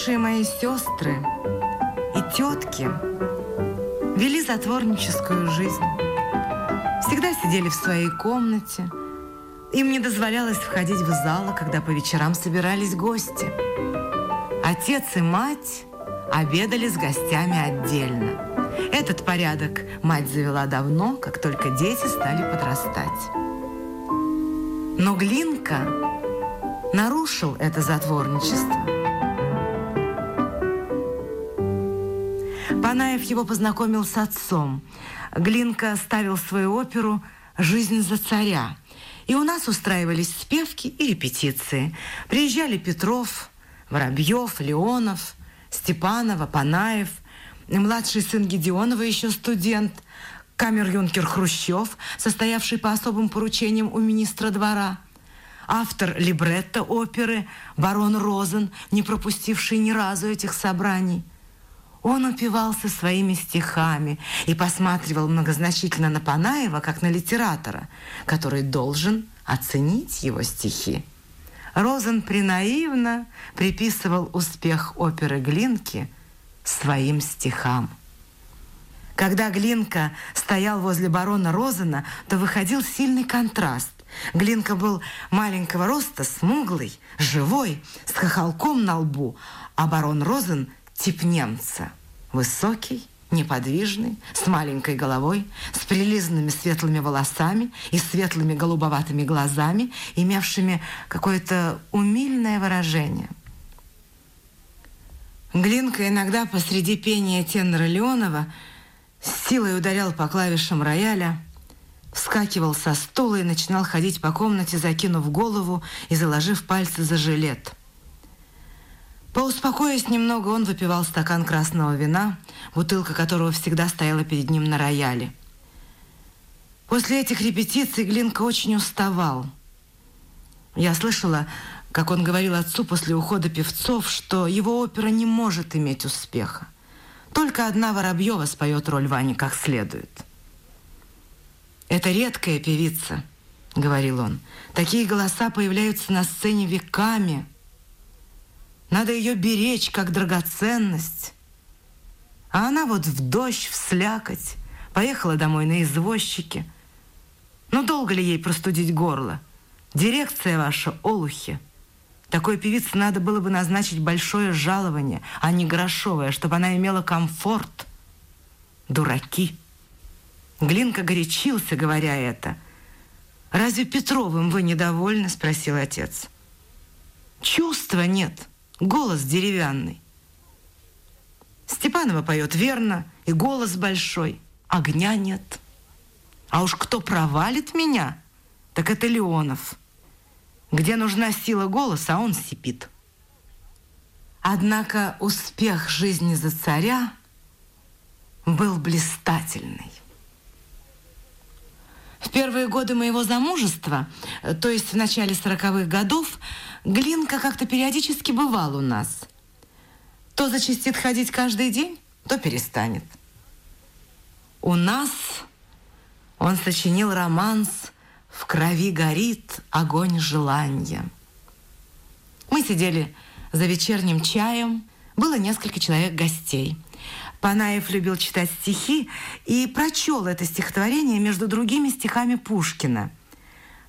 Старшие мои сестры и тетки вели затворническую жизнь. Всегда сидели в своей комнате. Им не дозволялось входить в залы, когда по вечерам собирались гости. Отец и мать обедали с гостями отдельно. Этот порядок мать завела давно, как только дети стали подрастать. Но Глинка нарушил это затворничество. Панаев его познакомил с отцом. Глинка ставил свою оперу «Жизнь за царя». И у нас устраивались спевки и репетиции. Приезжали Петров, Воробьев, Леонов, Степанова, Панаев, младший сын Гедеонова, еще студент, камер-юнкер Хрущев, состоявший по особым поручениям у министра двора, автор либретто оперы барон Розен, не пропустивший ни разу этих собраний. Он упивался своими стихами и посматривал многозначительно на Панаева, как на литератора, который должен оценить его стихи. Розен принаивно приписывал успех оперы Глинки своим стихам. Когда Глинка стоял возле барона Розена, то выходил сильный контраст. Глинка был маленького роста, смуглый, живой, с хохолком на лбу, а барон Розен – тип немца. Высокий, неподвижный, с маленькой головой, с прилизанными светлыми волосами и светлыми голубоватыми глазами, имевшими какое-то умильное выражение. Глинка иногда посреди пения тенора Леонова с силой ударял по клавишам рояля, вскакивал со стула и начинал ходить по комнате, закинув голову и заложив пальцы за жилет – Поуспокоясь немного, он выпивал стакан красного вина, бутылка которого всегда стояла перед ним на рояле. После этих репетиций Глинка очень уставал. Я слышала, как он говорил отцу после ухода певцов, что его опера не может иметь успеха. Только одна Воробьева споет роль Вани как следует. «Это редкая певица», — говорил он. «Такие голоса появляются на сцене веками». Надо ее беречь, как драгоценность. А она вот в дождь, в слякоть, поехала домой на извозчике. Ну, долго ли ей простудить горло? Дирекция ваша, олухи. Такой певице надо было бы назначить большое жалование, а не грошовое, чтобы она имела комфорт. Дураки. Глинка горячился, говоря это. «Разве Петровым вы недовольны?» – спросил отец. «Чувства нет». Голос деревянный. Степанова поет верно, и голос большой. Огня нет. А уж кто провалит меня, так это Леонов. Где нужна сила голоса, он сипит. Однако успех жизни за царя был блистательный. В первые годы моего замужества, то есть в начале сороковых годов, Глинка как-то периодически бывал у нас. То зачастит ходить каждый день, то перестанет. У нас он сочинил романс «В крови горит огонь желания». Мы сидели за вечерним чаем, было несколько человек гостей. Панаев любил читать стихи и прочел это стихотворение между другими стихами Пушкина.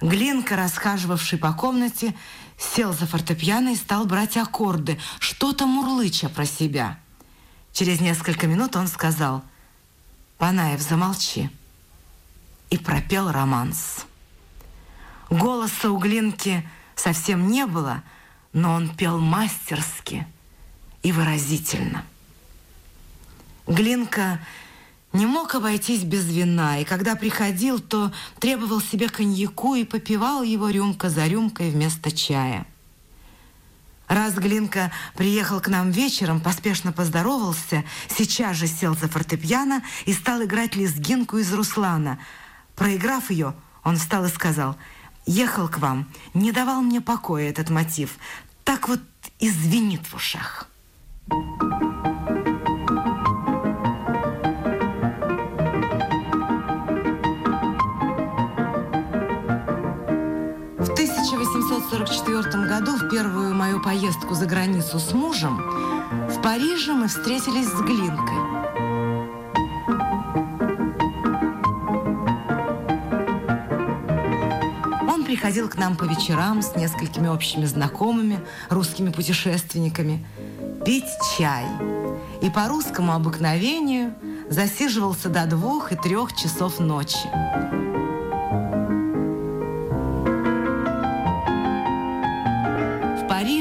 Глинка, расхаживавший по комнате, сел за фортепиано и стал брать аккорды, что-то мурлыча про себя. Через несколько минут он сказал «Панаев, замолчи» и пропел романс. Голоса у Глинки совсем не было, но он пел мастерски и выразительно. Глинка не мог обойтись без вина, и когда приходил, то требовал себе коньяку и попивал его рюмка за рюмкой вместо чая. Раз Глинка приехал к нам вечером, поспешно поздоровался, сейчас же сел за фортепиано и стал играть лезгинку из Руслана. Проиграв ее, он встал и сказал, «Ехал к вам, не давал мне покоя этот мотив, так вот извинит в ушах». Thank you. 1944 году, в первую мою поездку за границу с мужем, в Париже мы встретились с Глинкой. Он приходил к нам по вечерам с несколькими общими знакомыми, русскими путешественниками, пить чай. И по русскому обыкновению засиживался до двух и трех часов ночи.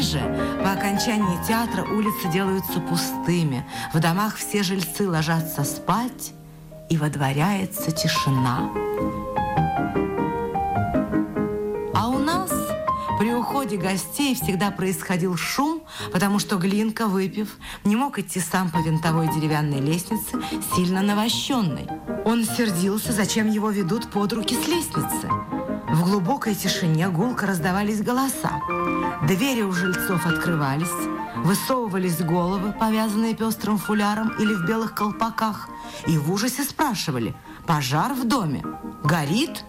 Париже по окончании театра улицы делаются пустыми, в домах все жильцы ложатся спать, и водворяется тишина. А у нас при уходе гостей всегда происходил шум, потому что Глинка, выпив, не мог идти сам по винтовой деревянной лестнице, сильно навощенной. Он сердился, зачем его ведут под руки с лестницы. Глубокой тишине гулко раздавались голоса. Двери у жильцов открывались, высовывались головы, повязанные пестрым фуляром или в белых колпаках, и в ужасе спрашивали «Пожар в доме? Горит?»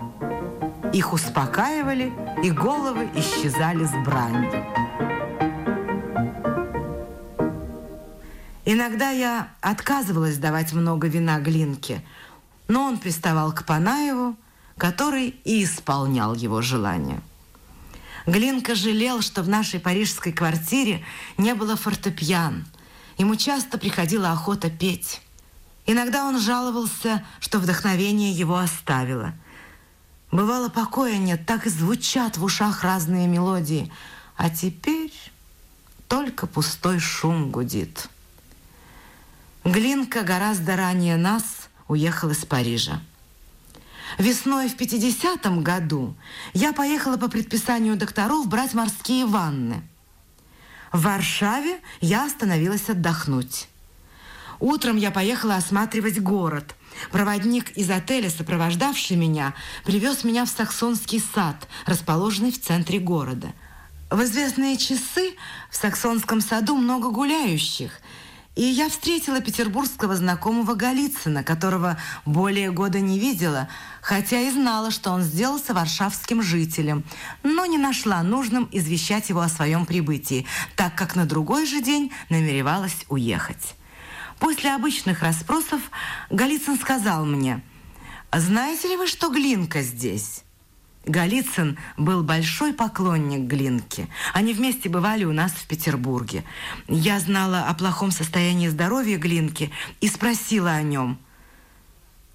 Их успокаивали, и головы исчезали с бранью. Иногда я отказывалась давать много вина Глинке, но он приставал к Панаеву, который и исполнял его желание. Глинка жалел, что в нашей парижской квартире не было фортепиан. Ему часто приходила охота петь. Иногда он жаловался, что вдохновение его оставило. Бывало, покоя нет, так и звучат в ушах разные мелодии. А теперь только пустой шум гудит. Глинка гораздо ранее нас уехал из Парижа. Весной в 50-м году я поехала по предписанию докторов брать морские ванны. В Варшаве я остановилась отдохнуть. Утром я поехала осматривать город. Проводник из отеля, сопровождавший меня, привез меня в Саксонский сад, расположенный в центре города. В известные часы в Саксонском саду много гуляющих – и я встретила петербургского знакомого Голицына, которого более года не видела, хотя и знала, что он сделался варшавским жителем, но не нашла нужным извещать его о своем прибытии, так как на другой же день намеревалась уехать. После обычных расспросов Голицын сказал мне, «Знаете ли вы, что Глинка здесь?» Голицын был большой поклонник Глинки. Они вместе бывали у нас в Петербурге. Я знала о плохом состоянии здоровья Глинки и спросила о нем.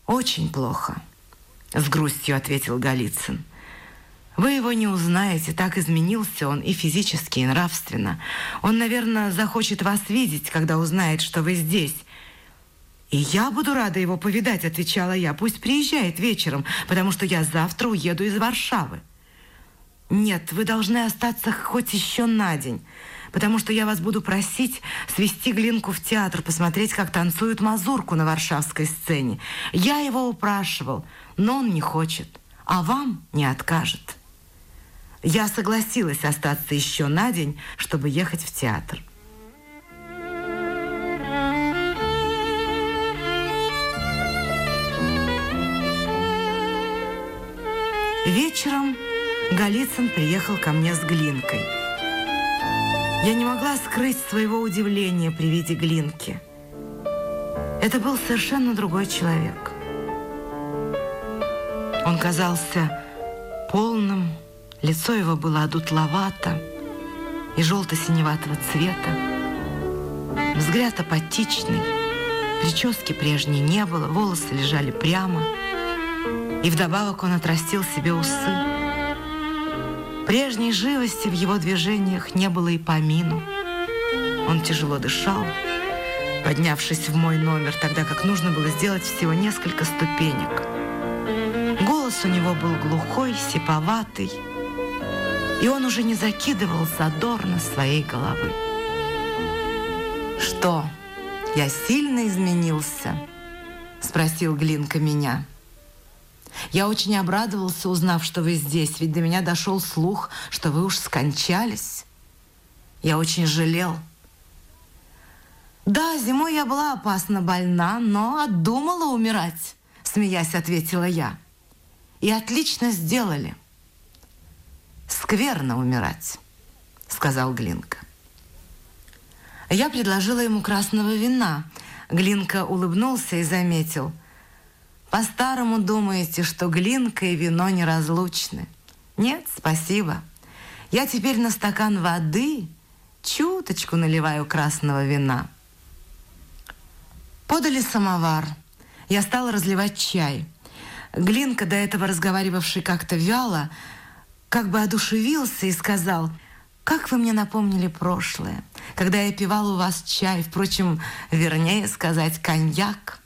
«Очень плохо», — с грустью ответил Голицын. «Вы его не узнаете, так изменился он и физически, и нравственно. Он, наверное, захочет вас видеть, когда узнает, что вы здесь, «И я буду рада его повидать», — отвечала я. «Пусть приезжает вечером, потому что я завтра уеду из Варшавы». «Нет, вы должны остаться хоть еще на день, потому что я вас буду просить свести Глинку в театр, посмотреть, как танцуют мазурку на варшавской сцене. Я его упрашивал, но он не хочет, а вам не откажет». Я согласилась остаться еще на день, чтобы ехать в театр. Вечером Голицын приехал ко мне с Глинкой. Я не могла скрыть своего удивления при виде Глинки. Это был совершенно другой человек. Он казался полным, лицо его было одутловато и желто-синеватого цвета. Взгляд апатичный, прически прежней не было, волосы лежали прямо – и вдобавок он отрастил себе усы. Прежней живости в его движениях не было и помину. Он тяжело дышал, поднявшись в мой номер, тогда как нужно было сделать всего несколько ступенек. Голос у него был глухой, сиповатый, и он уже не закидывал задорно своей головы. «Что, я сильно изменился?» — спросил Глинка меня. Я очень обрадовался, узнав, что вы здесь, ведь до меня дошел слух, что вы уж скончались. Я очень жалел. Да, зимой я была опасно больна, но отдумала умирать, смеясь, ответила я. И отлично сделали. скверно умирать», — сказал Глинка. Я предложила ему красного вина. Глинка улыбнулся и заметил. «По-старому думаете, что Глинка и вино неразлучны?» «Нет, спасибо. Я теперь на стакан воды чуточку наливаю красного вина». Подали самовар. Я стала разливать чай. Глинка, до этого разговаривавший как-то вяло, как бы одушевился и сказал, «Как вы мне напомнили прошлое, когда я пивал у вас чай, впрочем, вернее сказать, коньяк.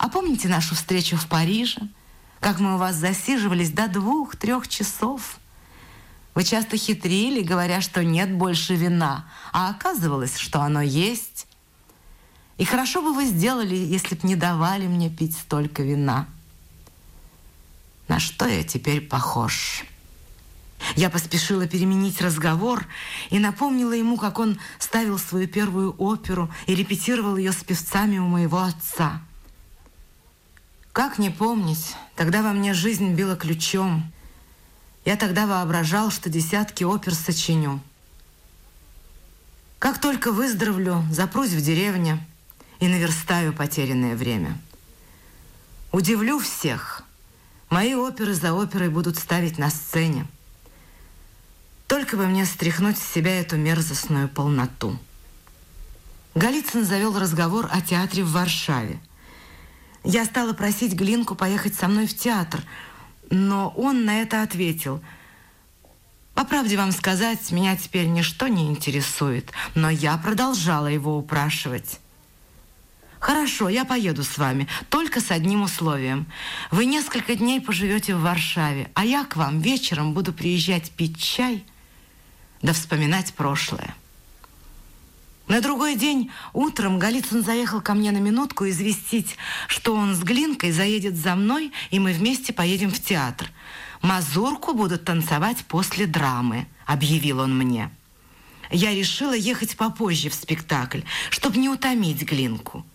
А помните нашу встречу в Париже, как мы у вас засиживались до двух-трех часов?» Вы часто хитрили, говоря, что нет больше вина, а оказывалось, что оно есть. И хорошо бы вы сделали, если б не давали мне пить столько вина. На что я теперь похож?» Я поспешила переменить разговор и напомнила ему, как он ставил свою первую оперу и репетировал ее с певцами у моего отца. Как не помнить, тогда во мне жизнь била ключом. Я тогда воображал, что десятки опер сочиню. Как только выздоровлю, запрусь в деревне и наверстаю потерянное время. Удивлю всех. Мои оперы за оперой будут ставить на сцене. Только бы мне стряхнуть с себя эту мерзостную полноту. Голицын завел разговор о театре в Варшаве. Я стала просить Глинку поехать со мной в театр, но он на это ответил. По правде вам сказать, меня теперь ничто не интересует, но я продолжала его упрашивать. «Хорошо, я поеду с вами, только с одним условием. Вы несколько дней поживете в Варшаве, а я к вам вечером буду приезжать пить чай да вспоминать прошлое. На другой день утром Голицын заехал ко мне на минутку известить, что он с Глинкой заедет за мной, и мы вместе поедем в театр. «Мазурку будут танцевать после драмы», — объявил он мне. Я решила ехать попозже в спектакль, чтобы не утомить Глинку.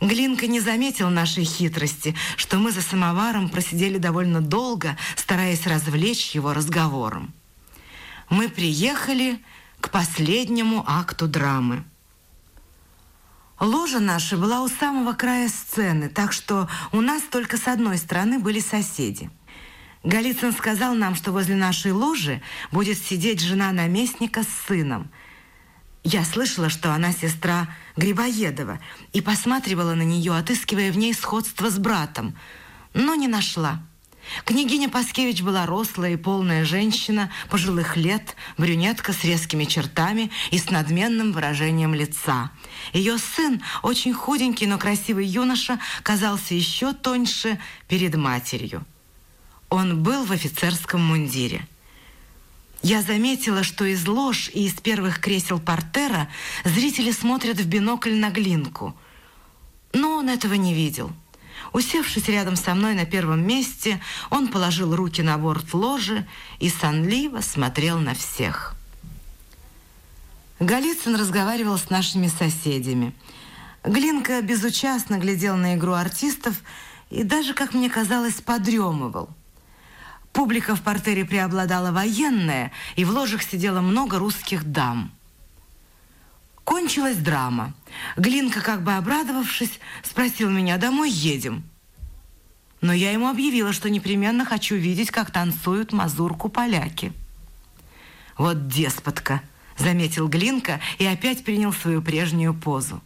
Глинка не заметил нашей хитрости, что мы за самоваром просидели довольно долго, стараясь развлечь его разговором мы приехали к последнему акту драмы. Ложа наша была у самого края сцены, так что у нас только с одной стороны были соседи. Голицын сказал нам, что возле нашей ложи будет сидеть жена наместника с сыном. Я слышала, что она сестра Грибоедова, и посматривала на нее, отыскивая в ней сходство с братом, но не нашла. Княгиня Паскевич была рослая и полная женщина, пожилых лет, брюнетка с резкими чертами и с надменным выражением лица. Ее сын, очень худенький, но красивый юноша, казался еще тоньше перед матерью. Он был в офицерском мундире. Я заметила, что из лож и из первых кресел портера зрители смотрят в бинокль на глинку. Но он этого не видел. Усевшись рядом со мной на первом месте, он положил руки на борт ложи и сонливо смотрел на всех. Голицын разговаривал с нашими соседями. Глинка безучастно глядел на игру артистов и даже, как мне казалось, подремывал. Публика в портере преобладала военная, и в ложах сидело много русских дам. Кончилась драма. Глинка, как бы обрадовавшись, спросил меня, домой едем. Но я ему объявила, что непременно хочу видеть, как танцуют мазурку поляки. Вот деспотка, заметил Глинка и опять принял свою прежнюю позу.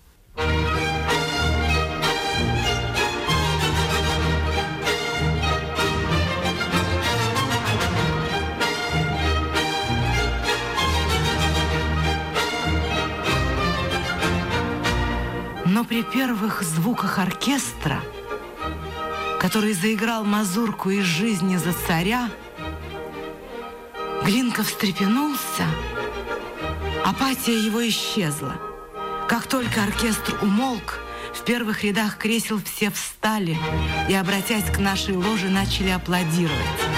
Но при первых звуках оркестра, который заиграл мазурку из жизни за царя, Глинка встрепенулся, апатия его исчезла. Как только оркестр умолк, в первых рядах кресел все встали и, обратясь к нашей ложе, начали аплодировать.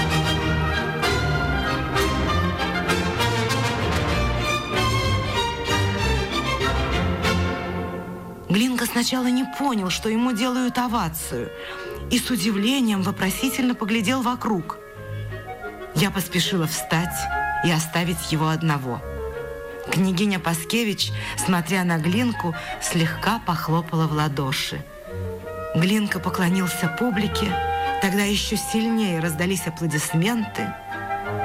Глинка сначала не понял, что ему делают овацию, и с удивлением вопросительно поглядел вокруг. Я поспешила встать и оставить его одного. Княгиня Паскевич, смотря на Глинку, слегка похлопала в ладоши. Глинка поклонился публике, тогда еще сильнее раздались аплодисменты.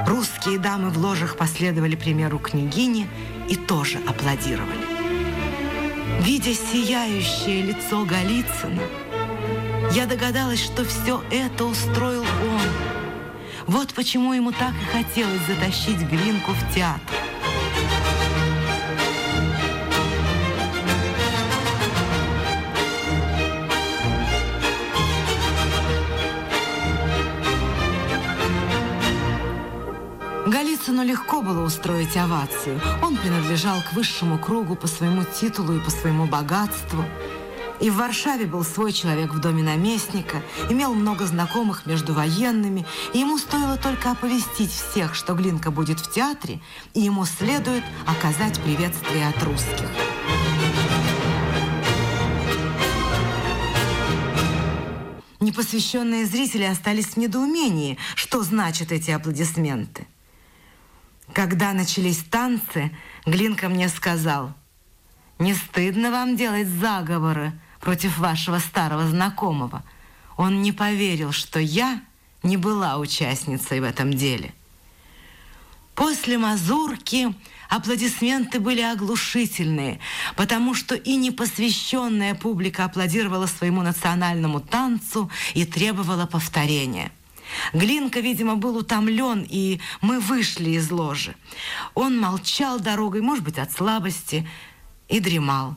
Русские дамы в ложах последовали примеру княгини и тоже аплодировали. Видя сияющее лицо Голицына, я догадалась, что все это устроил он. Вот почему ему так и хотелось затащить Глинку в театр. Голицыну легко было устроить овацию. Он принадлежал к высшему кругу по своему титулу и по своему богатству. И в Варшаве был свой человек в доме наместника, имел много знакомых между военными, и ему стоило только оповестить всех, что Глинка будет в театре, и ему следует оказать приветствие от русских. Непосвященные зрители остались в недоумении, что значат эти аплодисменты. Когда начались танцы, Глинка мне сказал, «Не стыдно вам делать заговоры против вашего старого знакомого?» Он не поверил, что я не была участницей в этом деле. После мазурки аплодисменты были оглушительные, потому что и непосвященная публика аплодировала своему национальному танцу и требовала повторения. Глинка, видимо, был утомлен, и мы вышли из ложи. Он молчал дорогой, может быть, от слабости, и дремал.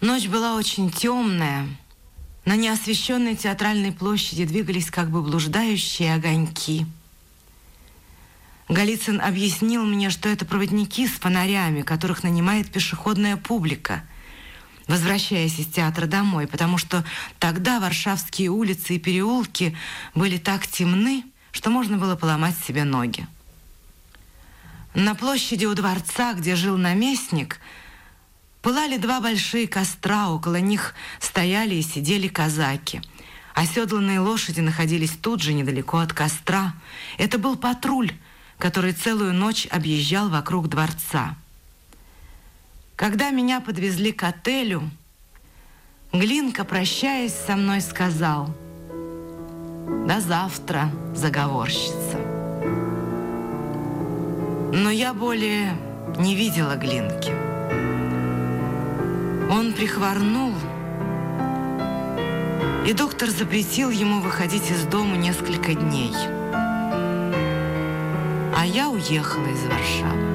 Ночь была очень темная. На неосвещенной театральной площади двигались как бы блуждающие огоньки. Голицын объяснил мне, что это проводники с фонарями, которых нанимает пешеходная публика – возвращаясь из театра домой, потому что тогда варшавские улицы и переулки были так темны, что можно было поломать себе ноги. На площади у дворца, где жил наместник, пылали два большие костра, около них стояли и сидели казаки. Оседланные лошади находились тут же, недалеко от костра. Это был патруль, который целую ночь объезжал вокруг дворца. Когда меня подвезли к отелю, Глинка, прощаясь со мной, сказал «До завтра, заговорщица». Но я более не видела Глинки. Он прихворнул, и доктор запретил ему выходить из дома несколько дней. А я уехала из Варшавы.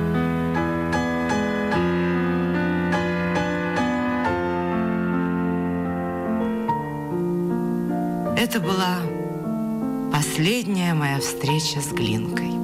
Это была последняя моя встреча с Глинкой.